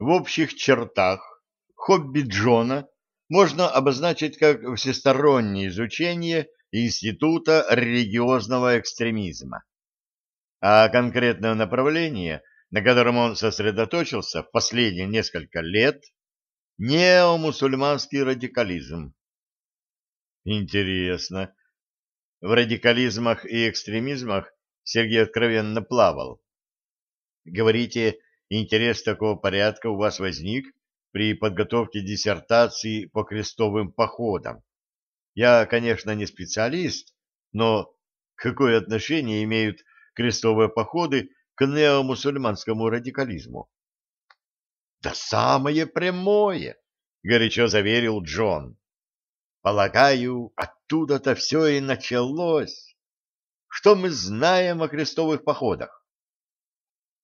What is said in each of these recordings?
В общих чертах хобби Джона можно обозначить как всестороннее изучение Института религиозного экстремизма. А конкретное направление, на котором он сосредоточился в последние несколько лет, неомусульманский радикализм. Интересно. В радикализмах и экстремизмах Сергей откровенно плавал. Говорите, интерес такого порядка у вас возник при подготовке диссертации по крестовым походам. Я, конечно, не специалист, но какое отношение имеют крестовые походы к неомусульманскому радикализму? — Да самое прямое, — горячо заверил Джон. — Полагаю, оттуда-то все и началось. Что мы знаем о крестовых походах? —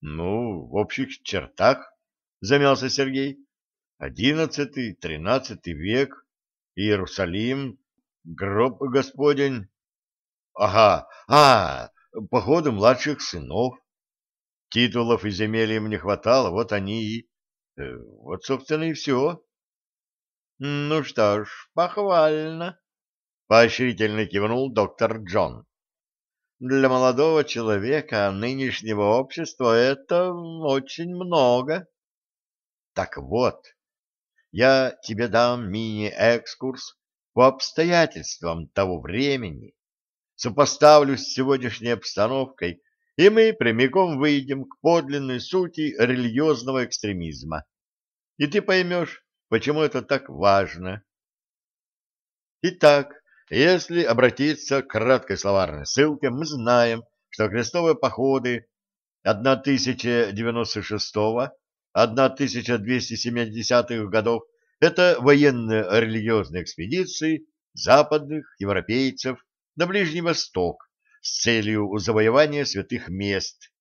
Ну, в общих чертах, — замялся Сергей. Одиннадцатый, тринадцатый век, Иерусалим, гроб Господень. Ага, а, походы младших сынов. Титулов и земель им не хватало, вот они и... Э, вот, собственно, и все. Ну что ж, похвально, — поощрительно кивнул доктор Джон. Для молодого человека нынешнего общества это очень много. Так вот, я тебе дам мини-экскурс по обстоятельствам того времени, сопоставлю с сегодняшней обстановкой, и мы прямиком выйдем к подлинной сути религиозного экстремизма. И ты поймешь, почему это так важно. Итак, если обратиться к краткой словарной ссылке, мы знаем, что крестовые походы 1096 1270-х годов это военно-религиозные экспедиции западных европейцев на Ближний Восток с целью завоевания святых мест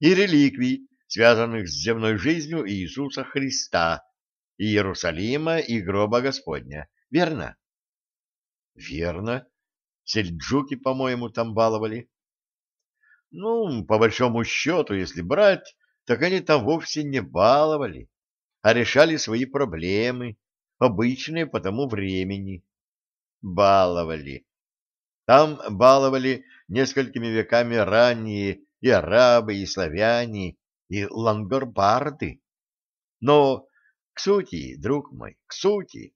и реликвий, связанных с земной жизнью Иисуса Христа, Иерусалима и гроба Господня. Верно? Верно. Сельджуки, по-моему, там баловали. Ну, по большому счету, если брать, так они там вовсе не баловали, а решали свои проблемы, обычные по тому времени. Баловали. Там баловали несколькими веками ранее и арабы, и славяне, и лангорбарды. Но к сути, друг мой, к сути.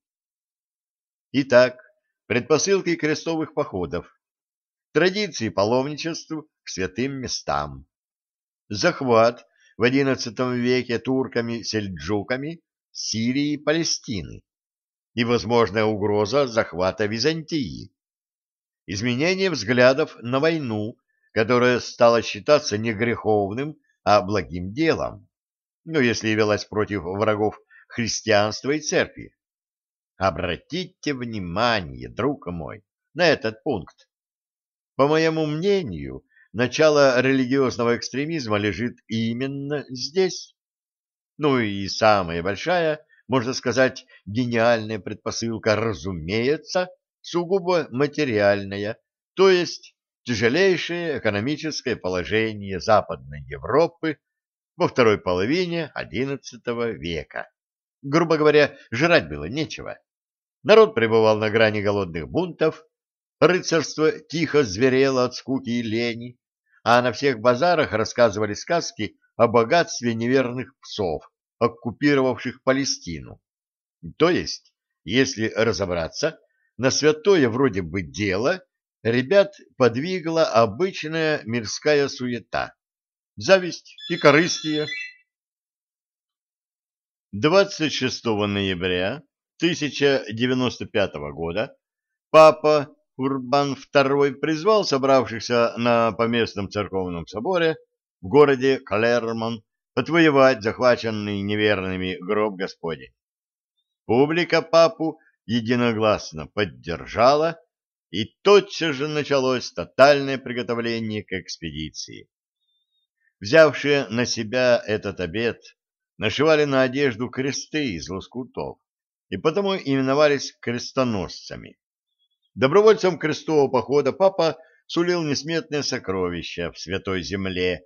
Итак, предпосылки крестовых походов, традиции паломничества к святым местам, захват в XI веке турками-сельджуками Сирии и Палестины и возможная угроза захвата Византии, изменение взглядов на войну, которая стала считаться не греховным, а благим делом, ну, если велась против врагов христианства и церкви. Обратите внимание, друг мой, на этот пункт. По моему мнению, начало религиозного экстремизма лежит именно здесь. Ну и самая большая, можно сказать, гениальная предпосылка, разумеется, сугубо материальная, то есть тяжелейшее экономическое положение Западной Европы во второй половине XI века. Грубо говоря, жрать было нечего. Народ пребывал на грани голодных бунтов, рыцарство тихо зверело от скуки и лени, а на всех базарах рассказывали сказки о богатстве неверных псов, оккупировавших Палестину. То есть, если разобраться, на святое вроде бы дело ребят подвигла обычная мирская суета, зависть и корыстие. 26 ноября 1095 года папа Урбан II призвал собравшихся на поместном церковном соборе в городе Клермон отвоевать захваченный неверными гроб Господень. Публика папу единогласно поддержала, и тотчас же началось тотальное приготовление к экспедиции. Взявшие на себя этот обет, нашивали на одежду кресты из лоскутов, и потому именовались крестоносцами. Добровольцам крестового похода папа сулил несметные сокровища в святой земле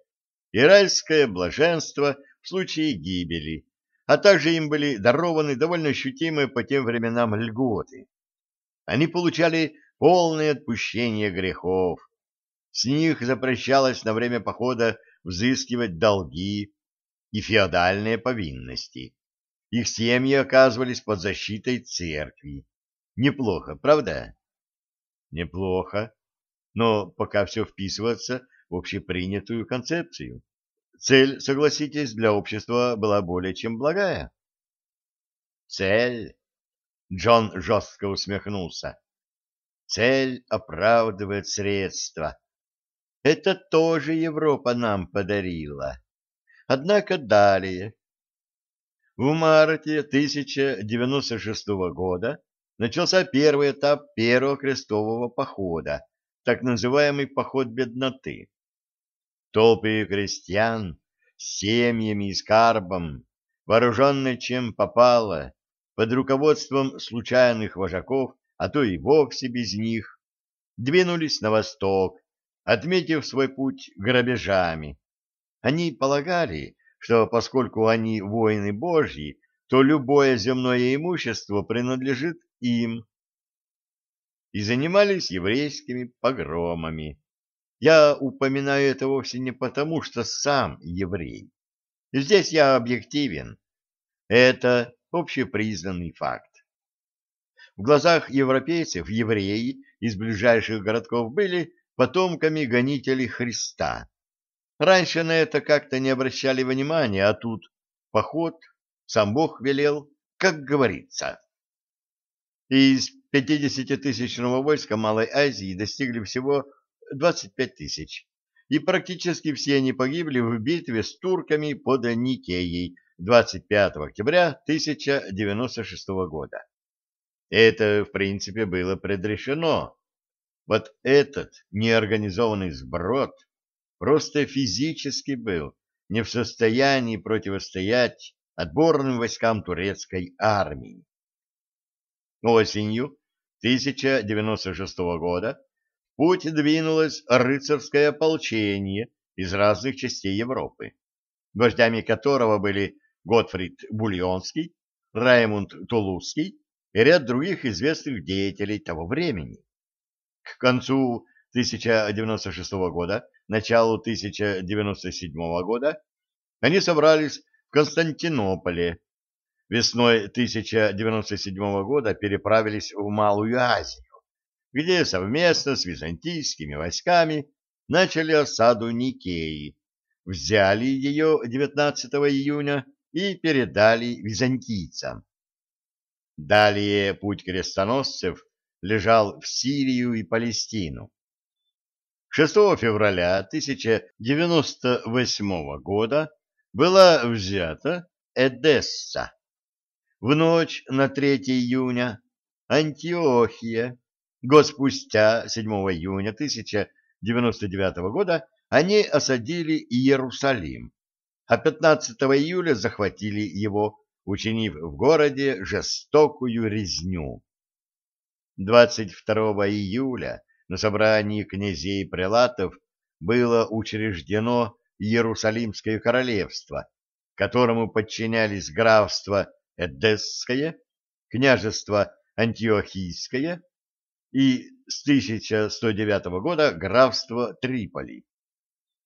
и райское блаженство в случае гибели, а также им были дарованы довольно ощутимые по тем временам льготы. Они получали полное отпущение грехов. С них запрещалось на время похода взыскивать долги и феодальные повинности. Их семьи оказывались под защитой церкви. Неплохо, правда? Неплохо, но пока все вписывается в общепринятую концепцию. Цель, согласитесь, для общества была более чем благая. Цель? Джон жестко усмехнулся. Цель оправдывает средства. Это тоже Европа нам подарила. Однако далее. В марте 1096 года начался первый этап первого крестового похода, так называемый поход бедноты. Толпы крестьян с семьями и скарбом, вооруженные чем попало, под руководством случайных вожаков, а то и вовсе без них, двинулись на восток, отметив свой путь грабежами. Они полагали, что поскольку они воины Божьи, то любое земное имущество принадлежит им. И занимались еврейскими погромами. Я упоминаю это вовсе не потому, что сам еврей. Здесь я объективен. Это общепризнанный факт. В глазах европейцев евреи из ближайших городков были потомками гонителей Христа. Раньше на это как-то не обращали внимания, а тут поход, сам Бог велел, как говорится. Из 50-тысячного войска Малой Азии достигли всего 25 тысяч, и практически все они погибли в битве с турками под Никеей 25 октября 1096 года. Это, в принципе, было предрешено. Вот этот неорганизованный сброд просто физически был не в состоянии противостоять отборным войскам турецкой армии. Осенью 1096 года в путь двинулось рыцарское ополчение из разных частей Европы, вождями которого были Готфрид Бульонский, Раймунд Тулузский и ряд других известных деятелей того времени. К концу 1096 года, началу 1097 года они собрались в Константинополе, весной 1097 года переправились в Малую Азию, где совместно с византийскими войсками начали осаду Никеи, взяли ее 19 июня и передали византийцам. Далее путь крестоносцев лежал в Сирию и Палестину. 6 февраля 1098 года была взята Эдесса. В ночь на 3 июня Антиохия. Год спустя, 7 июня 1099 года, они осадили Иерусалим, а 15 июля захватили его, учинив в городе жестокую резню. 22 июля на собрании князей и прелатов было учреждено Иерусалимское королевство, которому подчинялись графство Эдесское, княжество Антиохийское и с 1109 года графство Триполи.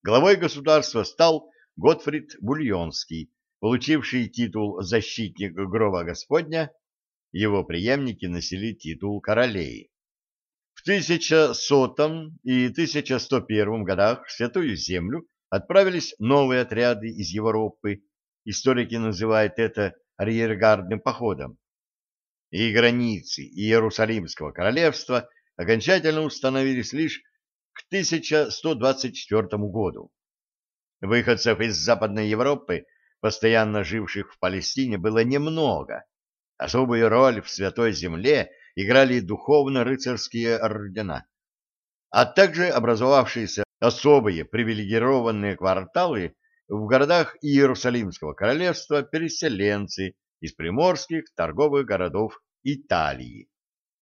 Главой государства стал Готфрид Бульонский, получивший титул «Защитник гроба Господня», его преемники носили титул королей. В 1100 и 1101 годах в Святую Землю отправились новые отряды из Европы, историки называют это арьергардным походом, и границы Иерусалимского королевства окончательно установились лишь к 1124 году. Выходцев из Западной Европы, постоянно живших в Палестине, было немного. Особую роль в Святой Земле играли духовно-рыцарские ордена, а также образовавшиеся особые привилегированные кварталы в городах Иерусалимского королевства переселенцы из приморских торговых городов Италии.